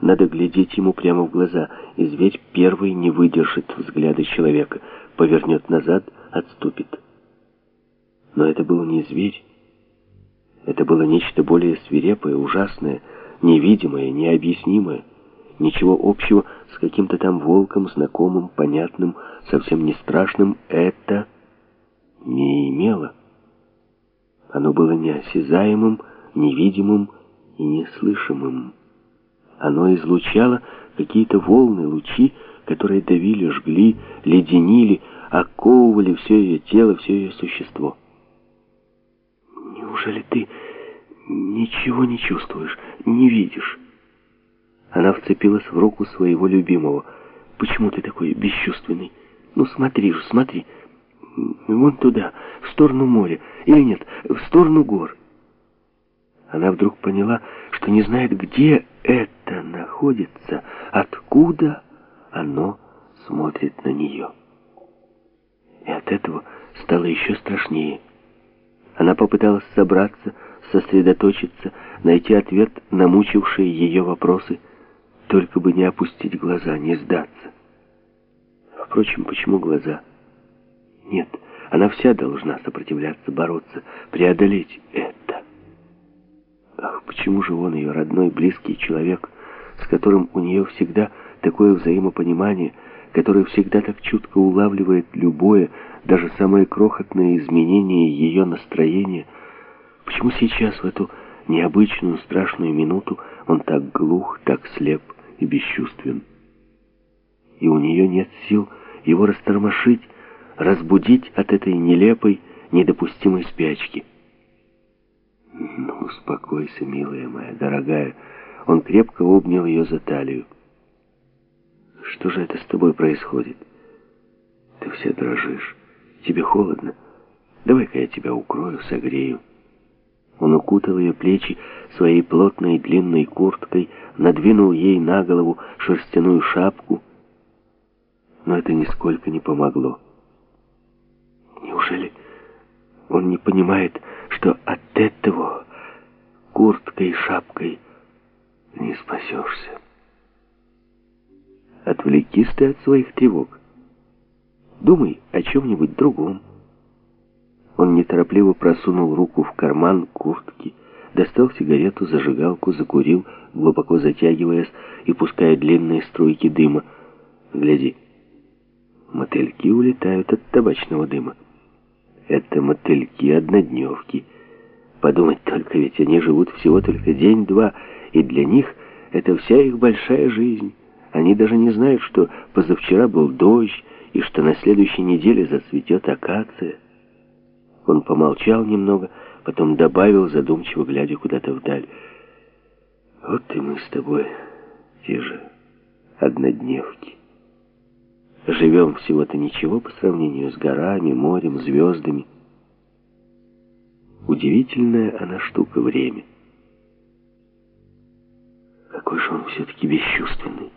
надо глядеть ему прямо в глаза, и зверь первый не выдержит взгляда человека, повернет назад, отступит. Но это был не зверь. Это было нечто более свирепое, ужасное, невидимое, необъяснимое. Ничего общего с каким-то там волком, знакомым, понятным, совсем не страшным, это не имело. Оно было неосязаемым, невидимым и неслышимым. Оно излучало какие-то волны, лучи, которые давили, жгли, леденили, оковывали все ее тело, все ее существо. «Неужели ты ничего не чувствуешь, не видишь?» Она вцепилась в руку своего любимого. «Почему ты такой бесчувственный? Ну смотри же, смотри. Вон туда, в сторону моря. Или нет, в сторону гор». Она вдруг поняла, что не знает, где это находится, откуда оно смотрит на нее. И от этого стало еще страшнее. Она попыталась собраться, сосредоточиться, найти ответ на мучившие ее вопросы, только бы не опустить глаза, не сдаться. Впрочем, почему глаза? Нет, она вся должна сопротивляться, бороться, преодолеть это. Почему же он, ее родной, близкий человек, с которым у нее всегда такое взаимопонимание, который всегда так чутко улавливает любое, даже самое крохотное изменение ее настроения, почему сейчас, в эту необычную страшную минуту, он так глух, так слеп, и бесчувствен. И у нее нет сил его растормошить, разбудить от этой нелепой, недопустимой спячки. «Ну, успокойся, милая моя, дорогая». Он крепко обнял ее за талию. «Что же это с тобой происходит? Ты вся дрожишь. Тебе холодно? Давай-ка я тебя укрою, согрею». Он укутал ее плечи своей плотной длинной курткой, надвинул ей на голову шерстяную шапку, но это нисколько не помогло. Неужели он не понимает, что от этого курткой и шапкой не спасешься? Отвлекись ты от своих тревог. Думай о чем-нибудь другом. Он неторопливо просунул руку в карман куртки, достал сигарету, зажигалку, закурил, глубоко затягиваясь и пуская длинные струйки дыма. Гляди, мотыльки улетают от табачного дыма. Это мотыльки-однодневки. Подумать только, ведь они живут всего только день-два, и для них это вся их большая жизнь. Они даже не знают, что позавчера был дождь, и что на следующей неделе зацветет акация. Он помолчал немного, потом добавил, задумчиво глядя куда-то вдаль. «Вот и мы с тобой те же однодневки. Живем всего-то ничего по сравнению с горами, морем, звездами. Удивительная она штука время. Какой же он все-таки бесчувственный.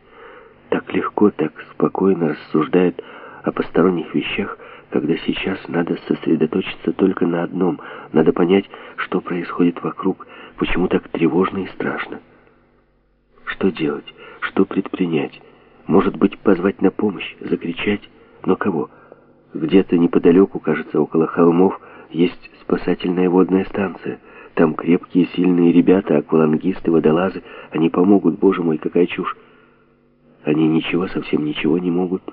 Так легко, так спокойно рассуждает о посторонних вещах, когда сейчас надо сосредоточиться только на одном, надо понять, что происходит вокруг, почему так тревожно и страшно. Что делать, что предпринять? Может быть, позвать на помощь, закричать? Но кого? Где-то неподалеку, кажется, около холмов, есть спасательная водная станция. Там крепкие, сильные ребята, аквалангисты, водолазы. Они помогут, боже мой, какая чушь. Они ничего, совсем ничего не могут.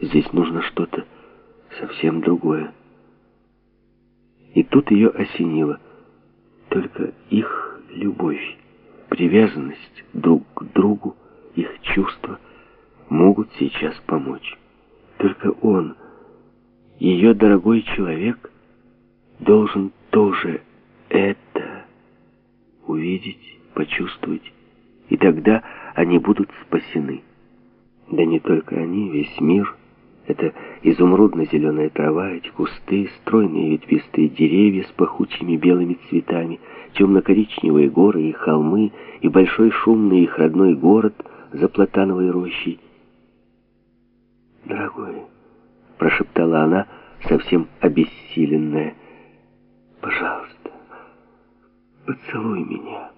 Здесь нужно что-то совсем другое. И тут ее осенило. Только их любовь, привязанность друг к другу, их чувства могут сейчас помочь. Только он, ее дорогой человек, должен тоже это увидеть, почувствовать, и тогда они будут спасены. Да не только они, весь мир — это изумрудно-зеленая трава, эти кусты, стройные ветвистые деревья с пахучими белыми цветами, темно-коричневые горы и холмы, и большой шумный их родной город за платановой рощей. «Дорогой», — прошептала она, совсем обессиленная, — поцелуй меня».